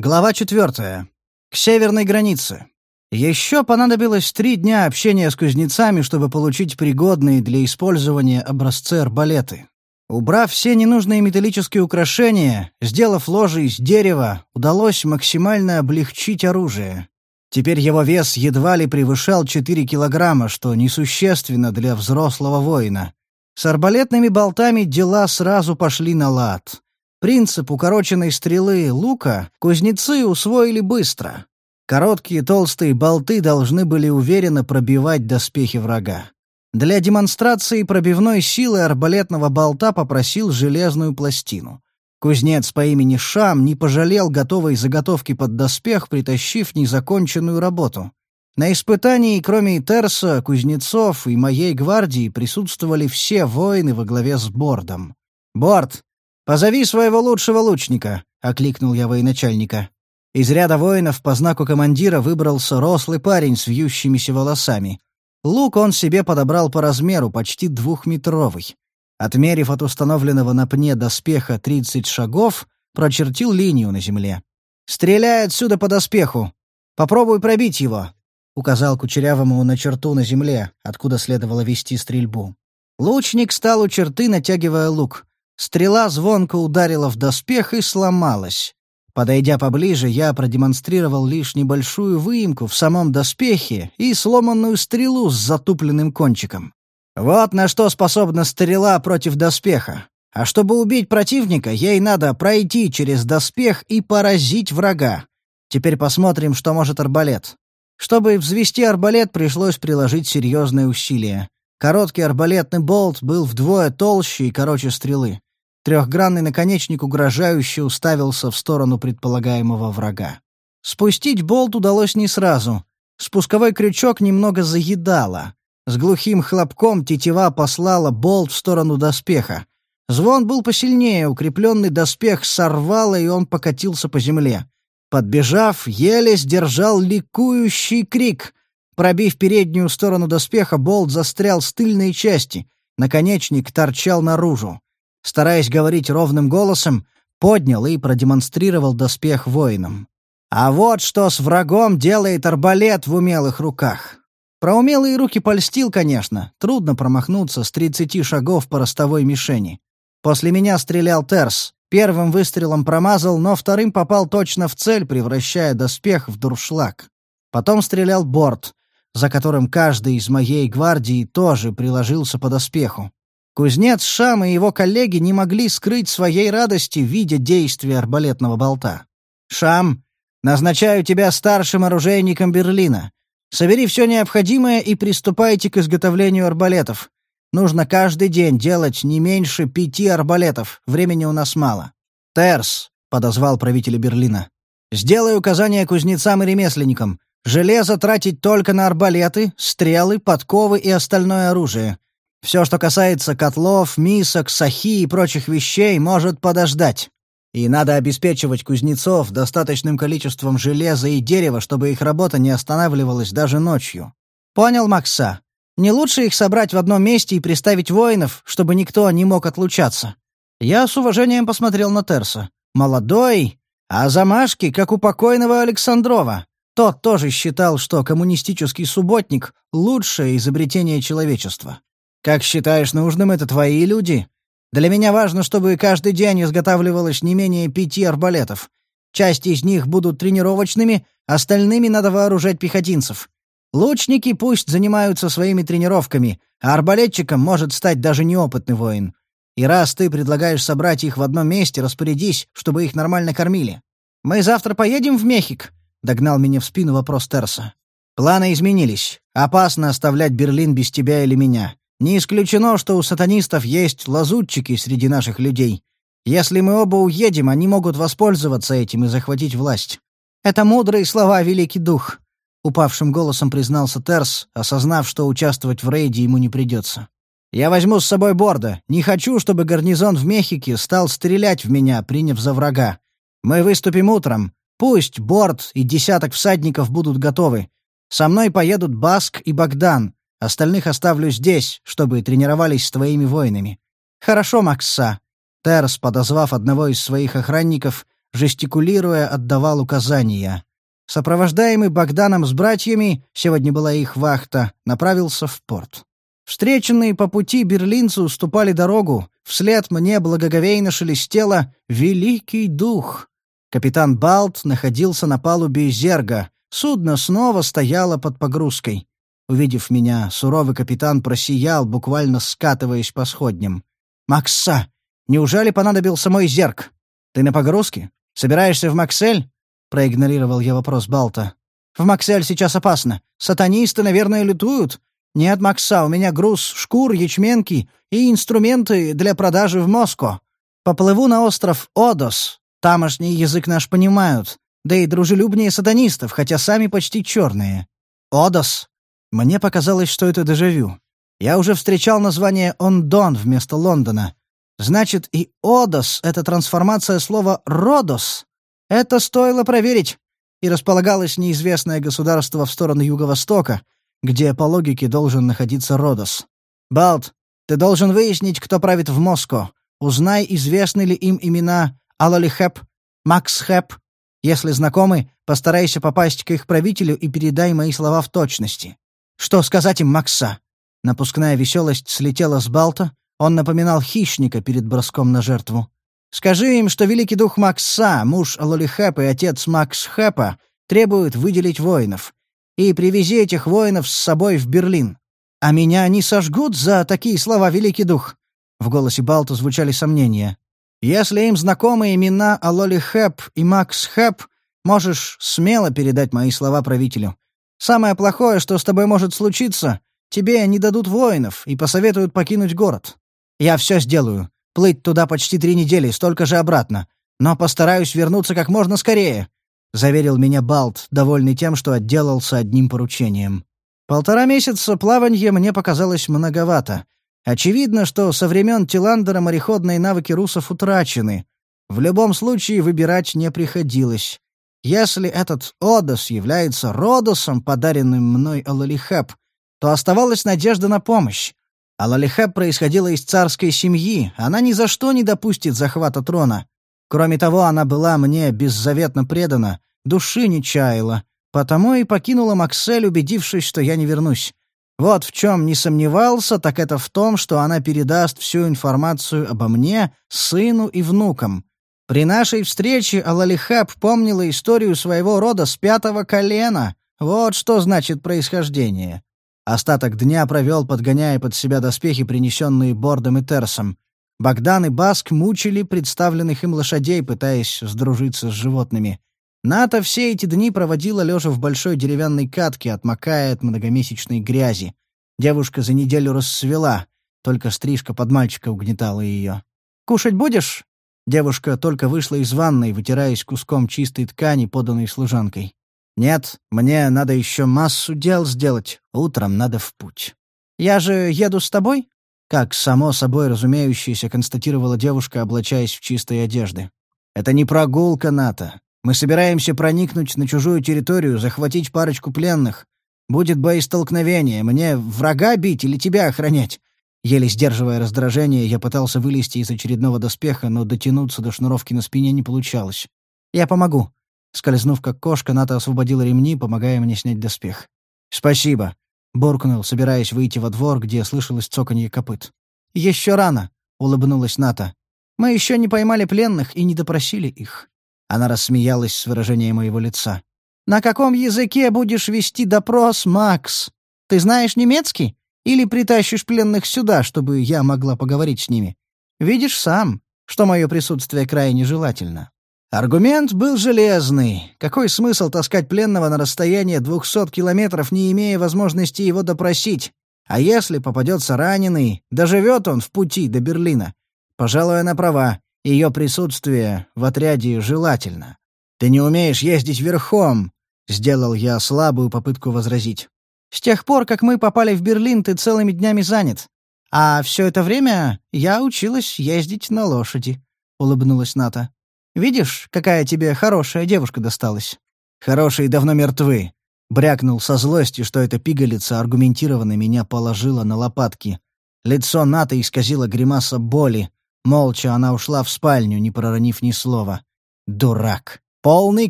Глава четвертая. К северной границе. Еще понадобилось три дня общения с кузнецами, чтобы получить пригодные для использования образцы арбалеты. Убрав все ненужные металлические украшения, сделав ложи из дерева, удалось максимально облегчить оружие. Теперь его вес едва ли превышал 4 килограмма, что несущественно для взрослого воина. С арбалетными болтами дела сразу пошли на лад. Принцип укороченной стрелы лука кузнецы усвоили быстро. Короткие толстые болты должны были уверенно пробивать доспехи врага. Для демонстрации пробивной силы арбалетного болта попросил железную пластину. Кузнец по имени Шам не пожалел готовой заготовки под доспех, притащив незаконченную работу. На испытании, кроме Терса, кузнецов и моей гвардии, присутствовали все воины во главе с Бордом. «Борд, «Позови своего лучшего лучника», — окликнул я военачальника. Из ряда воинов по знаку командира выбрался рослый парень с вьющимися волосами. Лук он себе подобрал по размеру, почти двухметровый. Отмерив от установленного на пне доспеха 30 шагов, прочертил линию на земле. «Стреляй отсюда по доспеху! Попробуй пробить его!» — указал Кучерявому на черту на земле, откуда следовало вести стрельбу. Лучник стал у черты, натягивая лук. Стрела звонко ударила в доспех и сломалась. Подойдя поближе, я продемонстрировал лишь небольшую выемку в самом доспехе и сломанную стрелу с затупленным кончиком. Вот на что способна стрела против доспеха. А чтобы убить противника, ей надо пройти через доспех и поразить врага. Теперь посмотрим, что может арбалет. Чтобы взвести арбалет, пришлось приложить серьезные усилия. Короткий арбалетный болт был вдвое толще и короче стрелы. Трехгранный наконечник угрожающе уставился в сторону предполагаемого врага. Спустить болт удалось не сразу. Спусковой крючок немного заедало. С глухим хлопком тетива послала болт в сторону доспеха. Звон был посильнее, укрепленный доспех сорвало, и он покатился по земле. Подбежав, еле сдержал ликующий крик. Пробив переднюю сторону доспеха, болт застрял с тыльной части. Наконечник торчал наружу стараясь говорить ровным голосом, поднял и продемонстрировал доспех воинам. А вот что с врагом делает арбалет в умелых руках. Про умелые руки польстил, конечно, трудно промахнуться с 30 шагов по ростовой мишени. После меня стрелял Терс, первым выстрелом промазал, но вторым попал точно в цель, превращая доспех в дуршлаг. Потом стрелял Борт, за которым каждый из моей гвардии тоже приложился по доспеху. Кузнец Шам и его коллеги не могли скрыть своей радости, видя действия арбалетного болта. «Шам, назначаю тебя старшим оружейником Берлина. Собери все необходимое и приступайте к изготовлению арбалетов. Нужно каждый день делать не меньше пяти арбалетов, времени у нас мало». «Терс», — подозвал правителя Берлина, — «сделай указания кузнецам и ремесленникам. Железо тратить только на арбалеты, стрелы, подковы и остальное оружие. Все, что касается котлов, мисок, сахи и прочих вещей, может подождать. И надо обеспечивать кузнецов достаточным количеством железа и дерева, чтобы их работа не останавливалась даже ночью. Понял, Макса? Не лучше их собрать в одном месте и приставить воинов, чтобы никто не мог отлучаться. Я с уважением посмотрел на Терса. Молодой, а замашки, как у покойного Александрова. Тот тоже считал, что коммунистический субботник — лучшее изобретение человечества. Как считаешь нужным, это твои люди. Для меня важно, чтобы каждый день изготавливалось не менее пяти арбалетов. Часть из них будут тренировочными, остальными надо вооружать пехотинцев. Лучники пусть занимаются своими тренировками, а арбалетчиком может стать даже неопытный воин. И раз ты предлагаешь собрать их в одном месте, распорядись, чтобы их нормально кормили. Мы завтра поедем в Мехик?» — догнал меня в спину вопрос Терса. «Планы изменились. Опасно оставлять Берлин без тебя или меня. Не исключено, что у сатанистов есть лазутчики среди наших людей. Если мы оба уедем, они могут воспользоваться этим и захватить власть. Это мудрые слова, Великий Дух, упавшим голосом признался Терс, осознав, что участвовать в рейде ему не придется. Я возьму с собой Борда. Не хочу, чтобы гарнизон в Мехике стал стрелять в меня, приняв за врага. Мы выступим утром. Пусть Борд и десяток всадников будут готовы. Со мной поедут Баск и Богдан. Остальных оставлю здесь, чтобы тренировались с твоими воинами. Хорошо, Макса. Терс, подозвав одного из своих охранников, жестикулируя, отдавал указания. Сопровождаемый Богданом с братьями, сегодня была их вахта, направился в порт. Встреченные по пути берлинцы уступали дорогу, вслед мне благоговейно шелестело «Великий дух». Капитан Балт находился на палубе Зерга, судно снова стояло под погрузкой. Увидев меня, суровый капитан просиял, буквально скатываясь по сходням. «Макса, неужели понадобился мой зерг? Ты на погрузке? Собираешься в Максель?» Проигнорировал я вопрос Балта. «В Максель сейчас опасно. Сатанисты, наверное, лютуют. «Нет, Макса, у меня груз шкур, ячменки и инструменты для продажи в Москву. Поплыву на остров Одос. Тамошний язык наш понимают. Да и дружелюбнее сатанистов, хотя сами почти черные. Одос. Мне показалось, что это дежавю. Я уже встречал название Ондон вместо Лондона. Значит, и Одос — это трансформация слова «Родос». Это стоило проверить. И располагалось неизвестное государство в сторону юго-востока — где по логике должен находиться Родос. «Балт, ты должен выяснить, кто правит в Москве. Узнай, известны ли им имена Алалихеп, Макс Хэп. Если знакомы, постарайся попасть к их правителю и передай мои слова в точности. Что сказать им, Макса?» Напускная веселость слетела с Балта, он напоминал хищника перед броском на жертву. «Скажи им, что великий дух Макса, муж Алолихепа и отец Макс Хэпа, требуют выделить воинов и привези этих воинов с собой в Берлин. А меня не сожгут за такие слова, Великий Дух?» В голосе Балта звучали сомнения. «Если им знакомы имена Алоли Хэп и Макс Хэп, можешь смело передать мои слова правителю. Самое плохое, что с тобой может случиться, тебе не дадут воинов и посоветуют покинуть город. Я все сделаю. Плыть туда почти три недели, столько же обратно. Но постараюсь вернуться как можно скорее. — заверил меня Балт, довольный тем, что отделался одним поручением. Полтора месяца плаванья мне показалось многовато. Очевидно, что со времен Тиландера мореходные навыки русов утрачены. В любом случае выбирать не приходилось. Если этот Одос является Родосом, подаренным мной Алалихеп, то оставалась надежда на помощь. Алалихеп происходила из царской семьи, она ни за что не допустит захвата трона. Кроме того, она была мне беззаветно предана, души не чаяла, потому и покинула Максель, убедившись, что я не вернусь. Вот в чем не сомневался, так это в том, что она передаст всю информацию обо мне, сыну и внукам. При нашей встрече Алалихаб помнила историю своего рода с пятого колена. Вот что значит происхождение. Остаток дня провел, подгоняя под себя доспехи, принесенные Бордом и Терсом. Богдан и Баск мучили представленных им лошадей, пытаясь сдружиться с животными. Ната все эти дни проводила лежа в большой деревянной катке, отмокая от многомесячной грязи. Девушка за неделю рассвела, только стрижка под мальчика угнетала ее. «Кушать будешь?» Девушка только вышла из ванной, вытираясь куском чистой ткани, поданной служанкой. «Нет, мне надо еще массу дел сделать. Утром надо в путь». «Я же еду с тобой?» Как само собой разумеющееся констатировала девушка, облачаясь в чистые одежды. «Это не прогулка, Ната. Мы собираемся проникнуть на чужую территорию, захватить парочку пленных. Будет боестолкновение. Мне врага бить или тебя охранять?» Еле сдерживая раздражение, я пытался вылезти из очередного доспеха, но дотянуться до шнуровки на спине не получалось. «Я помогу». Скользнув как кошка, Ната освободила ремни, помогая мне снять доспех. «Спасибо», — буркнул, собираясь выйти во двор, где слышалось цоканье копыт. «Еще рано», — улыбнулась Ната. «Мы еще не поймали пленных и не допросили их». Она рассмеялась с выражением моего лица. «На каком языке будешь вести допрос, Макс? Ты знаешь немецкий? Или притащишь пленных сюда, чтобы я могла поговорить с ними? Видишь сам, что мое присутствие крайне желательно». Аргумент был железный. Какой смысл таскать пленного на расстояние двухсот километров, не имея возможности его допросить? А если попадется раненый, доживет он в пути до Берлина? Пожалуй, она права. Ее присутствие в отряде желательно. «Ты не умеешь ездить верхом», — сделал я слабую попытку возразить. «С тех пор, как мы попали в Берлин, ты целыми днями занят. А все это время я училась ездить на лошади», — улыбнулась Ната. Видишь, какая тебе хорошая девушка досталась?» «Хорошие давно мертвы», — брякнул со злостью, что эта пигалица аргументированно меня положила на лопатки. Лицо Ната исказило гримаса боли. Молча она ушла в спальню, не проронив ни слова. «Дурак! Полный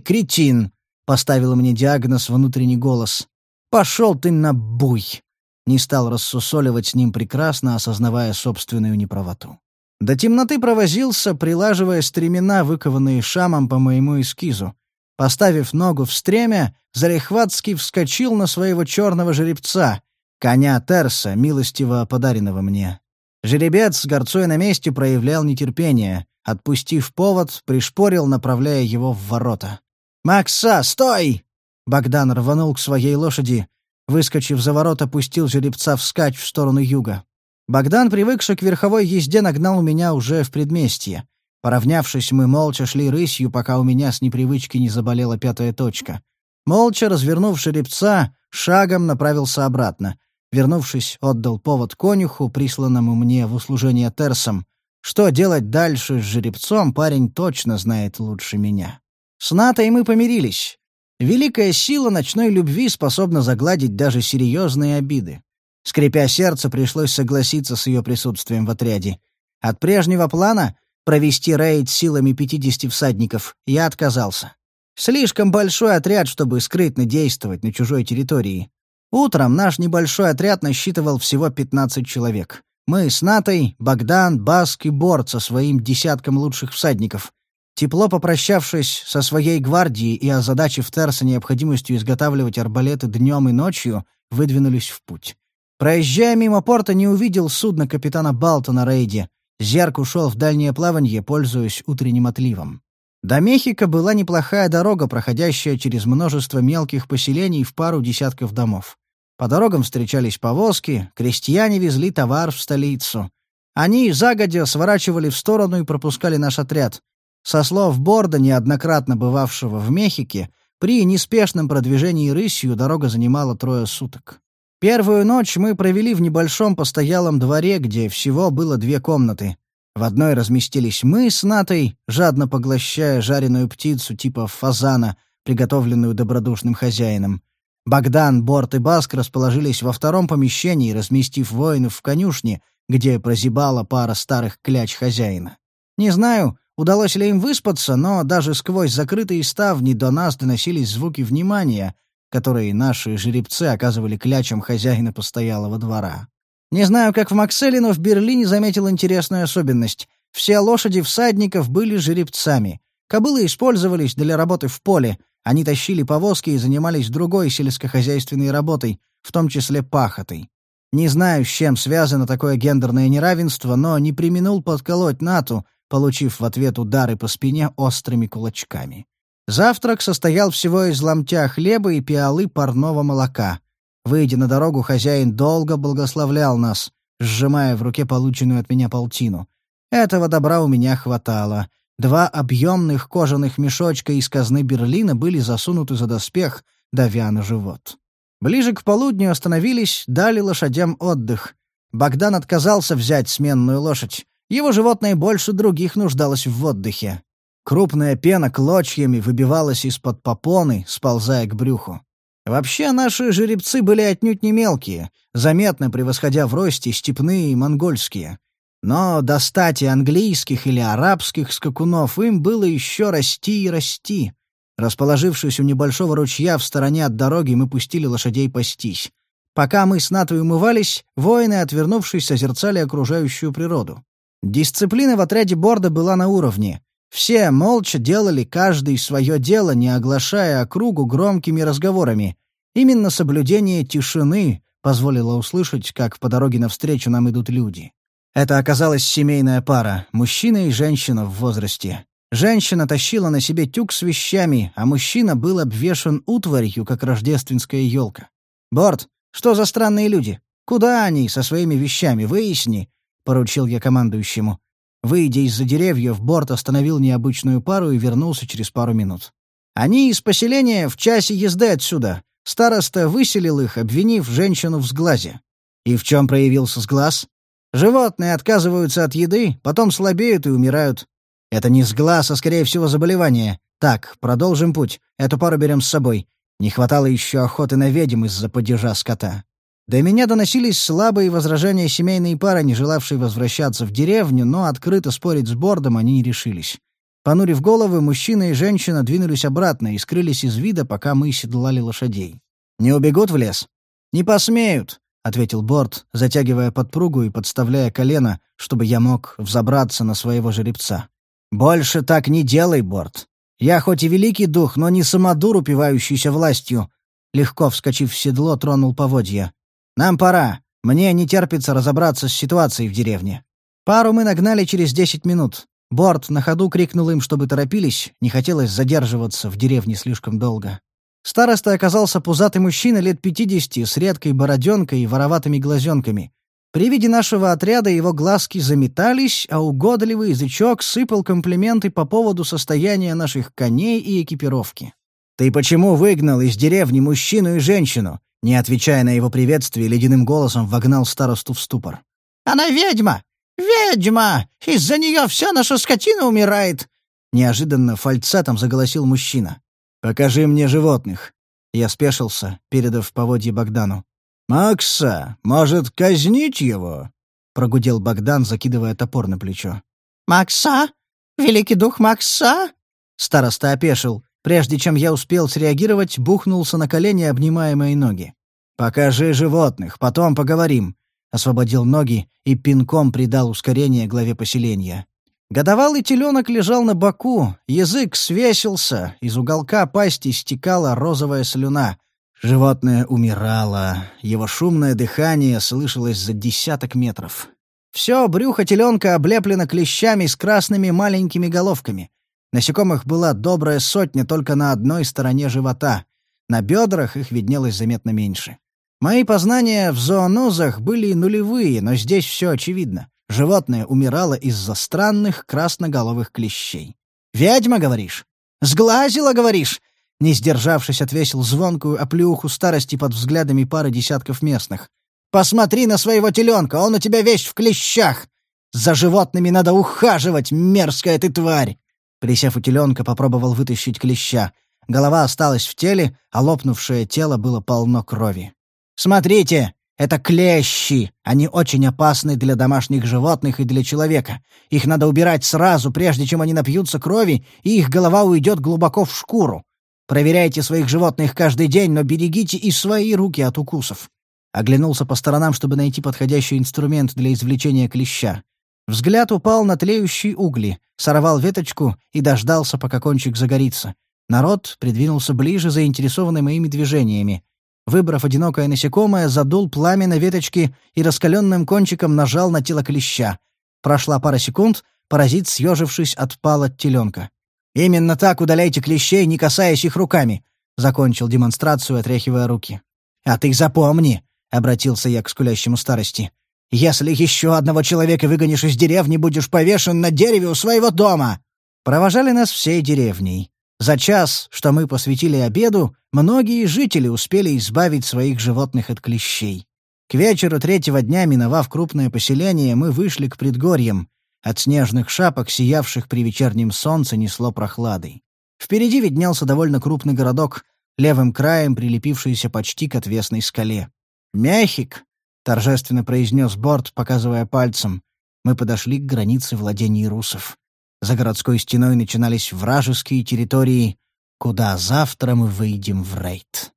кретин!» — поставил мне диагноз внутренний голос. «Пошел ты на буй!» Не стал рассусоливать с ним прекрасно, осознавая собственную неправоту. До темноты провозился, прилаживая стремена, выкованные шамом по моему эскизу. Поставив ногу в стремя, Зарехватский вскочил на своего черного жеребца, коня Терса, милостиво подаренного мне. Жеребец, горцуя на месте, проявлял нетерпение. Отпустив повод, пришпорил, направляя его в ворота. «Макса, стой!» Богдан рванул к своей лошади. Выскочив за ворота, пустил жеребца вскачь в сторону юга. Богдан, привыкший к верховой езде, нагнал меня уже в предместье. Поравнявшись, мы молча шли рысью, пока у меня с непривычки не заболела пятая точка. Молча, развернув жеребца, шагом направился обратно. Вернувшись, отдал повод конюху, присланному мне в услужение терсом. Что делать дальше с жеребцом, парень точно знает лучше меня. С Натой мы помирились. Великая сила ночной любви способна загладить даже серьезные обиды. Скрипя сердце, пришлось согласиться с ее присутствием в отряде. От прежнего плана — провести рейд силами 50 всадников — я отказался. Слишком большой отряд, чтобы скрытно действовать на чужой территории. Утром наш небольшой отряд насчитывал всего 15 человек. Мы с Натой, Богдан, Баск и Борт со своим десятком лучших всадников. Тепло попрощавшись со своей гвардией и озадачив Терса необходимостью изготавливать арбалеты днем и ночью, выдвинулись в путь. Проезжая мимо порта, не увидел судно капитана Балта на рейде. Зерк ушел в дальнее плавание, пользуясь утренним отливом. До Мехико была неплохая дорога, проходящая через множество мелких поселений в пару десятков домов. По дорогам встречались повозки, крестьяне везли товар в столицу. Они загодя сворачивали в сторону и пропускали наш отряд. Со слов Борда, неоднократно бывавшего в Мехике, при неспешном продвижении рысью дорога занимала трое суток. Первую ночь мы провели в небольшом постоялом дворе, где всего было две комнаты. В одной разместились мы с Натой, жадно поглощая жареную птицу типа фазана, приготовленную добродушным хозяином. Богдан, Борт и Баск расположились во втором помещении, разместив воинов в конюшне, где прозябала пара старых кляч хозяина. Не знаю, удалось ли им выспаться, но даже сквозь закрытые ставни до нас доносились звуки внимания — которые наши жеребцы оказывали клячем хозяина постоялого двора. Не знаю, как в Макселе, но в Берлине заметил интересную особенность. Все лошади всадников были жеребцами. Кобылы использовались для работы в поле. Они тащили повозки и занимались другой сельскохозяйственной работой, в том числе пахотой. Не знаю, с чем связано такое гендерное неравенство, но не применул подколоть Нату, получив в ответ удары по спине острыми кулачками. Завтрак состоял всего из ломтя хлеба и пиалы парного молока. Выйдя на дорогу, хозяин долго благословлял нас, сжимая в руке полученную от меня полтину. Этого добра у меня хватало. Два объемных кожаных мешочка из казны Берлина были засунуты за доспех, давя на живот. Ближе к полудню остановились, дали лошадям отдых. Богдан отказался взять сменную лошадь. Его животное больше других нуждалось в отдыхе. Крупная пена клочьями выбивалась из-под попоны, сползая к брюху. Вообще наши жеребцы были отнюдь не мелкие, заметно превосходя в росте степные и монгольские. Но до стати английских или арабских скакунов им было еще расти и расти. Расположившись у небольшого ручья в стороне от дороги, мы пустили лошадей пастись. Пока мы с Натой умывались, воины, отвернувшись, созерцали окружающую природу. Дисциплина в отряде Борда была на уровне. Все молча делали каждый свое дело, не оглашая округу громкими разговорами. Именно соблюдение тишины позволило услышать, как по дороге навстречу нам идут люди. Это оказалась семейная пара, мужчина и женщина в возрасте. Женщина тащила на себе тюк с вещами, а мужчина был обвешан утварью, как рождественская елка. «Борт, что за странные люди? Куда они со своими вещами? Выясни», — поручил я командующему. Выйдя из-за деревьев, Борт остановил необычную пару и вернулся через пару минут. «Они из поселения в часе езды отсюда. Староста выселил их, обвинив женщину в сглазе». «И в чем проявился сглаз?» «Животные отказываются от еды, потом слабеют и умирают. Это не сглаз, а, скорее всего, заболевание. Так, продолжим путь. Эту пару берем с собой. Не хватало еще охоты на ведьм из-за падежа скота». До меня доносились слабые возражения семейной пары, не желавшей возвращаться в деревню, но открыто спорить с Бордом они не решились. Понурив головы, мужчина и женщина двинулись обратно и скрылись из вида, пока мы седлали лошадей. «Не убегут в лес?» «Не посмеют», — ответил Борт, затягивая подпругу и подставляя колено, чтобы я мог взобраться на своего жеребца. «Больше так не делай, Борт. Я хоть и великий дух, но не самодур, упивающийся властью». Легко вскочив в седло, тронул поводья. «Нам пора. Мне не терпится разобраться с ситуацией в деревне». Пару мы нагнали через десять минут. Борт на ходу крикнул им, чтобы торопились, не хотелось задерживаться в деревне слишком долго. Староста оказался пузатый мужчина лет пятидесяти с редкой бороденкой и вороватыми глазенками. При виде нашего отряда его глазки заметались, а угодливый язычок сыпал комплименты по поводу состояния наших коней и экипировки. «Ты почему выгнал из деревни мужчину и женщину?» Не отвечая на его приветствие, ледяным голосом вогнал старосту в ступор. «Она ведьма! Ведьма! Из-за нее вся наша скотина умирает!» Неожиданно фальцетом заголосил мужчина. «Покажи мне животных». Я спешился, передав поводье Богдану. «Макса, может, казнить его?» — прогудел Богдан, закидывая топор на плечо. «Макса? Великий дух Макса?» Староста опешил. Прежде чем я успел среагировать, бухнулся на колени, обнимая мои ноги. «Покажи животных, потом поговорим», — освободил ноги и пинком придал ускорение главе поселения. Годовалый теленок лежал на боку, язык свесился, из уголка пасти стекала розовая слюна. Животное умирало, его шумное дыхание слышалось за десяток метров. Все брюхо теленка облеплено клещами с красными маленькими головками. Насекомых была добрая сотня только на одной стороне живота. На бедрах их виднелось заметно меньше. Мои познания в зоонозах были нулевые, но здесь все очевидно. Животное умирало из-за странных красноголовых клещей. «Ведьма, говоришь? Сглазила, говоришь?» Не сдержавшись, отвесил звонкую оплюху старости под взглядами пары десятков местных. «Посмотри на своего теленка, он у тебя весь в клещах! За животными надо ухаживать, мерзкая ты тварь!» Присев у теленка, попробовал вытащить клеща. Голова осталась в теле, а лопнувшее тело было полно крови. «Смотрите! Это клещи! Они очень опасны для домашних животных и для человека. Их надо убирать сразу, прежде чем они напьются крови, и их голова уйдет глубоко в шкуру. Проверяйте своих животных каждый день, но берегите и свои руки от укусов». Оглянулся по сторонам, чтобы найти подходящий инструмент для извлечения клеща. Взгляд упал на тлеющие угли, сорвал веточку и дождался, пока кончик загорится. Народ придвинулся ближе, заинтересованный моими движениями. Выбрав одинокое насекомое, задул пламя на веточке и раскаленным кончиком нажал на тело клеща. Прошла пара секунд, паразит, съежившись, отпал от теленка. «Именно так удаляйте клещей, не касаясь их руками», — закончил демонстрацию, отряхивая руки. «А ты запомни», — обратился я к скулящему старости, если еще одного человека выгонишь из деревни, будешь повешен на дереве у своего дома!» Провожали нас всей деревней. За час, что мы посвятили обеду, многие жители успели избавить своих животных от клещей. К вечеру третьего дня, миновав крупное поселение, мы вышли к предгорьям. От снежных шапок, сиявших при вечернем солнце, несло прохладой. Впереди виднелся довольно крупный городок, левым краем прилепившийся почти к отвесной скале. Мяхик, торжественно произнес Борт, показывая пальцем. Мы подошли к границе владений русов. За городской стеной начинались вражеские территории, куда завтра мы выйдем в рейд.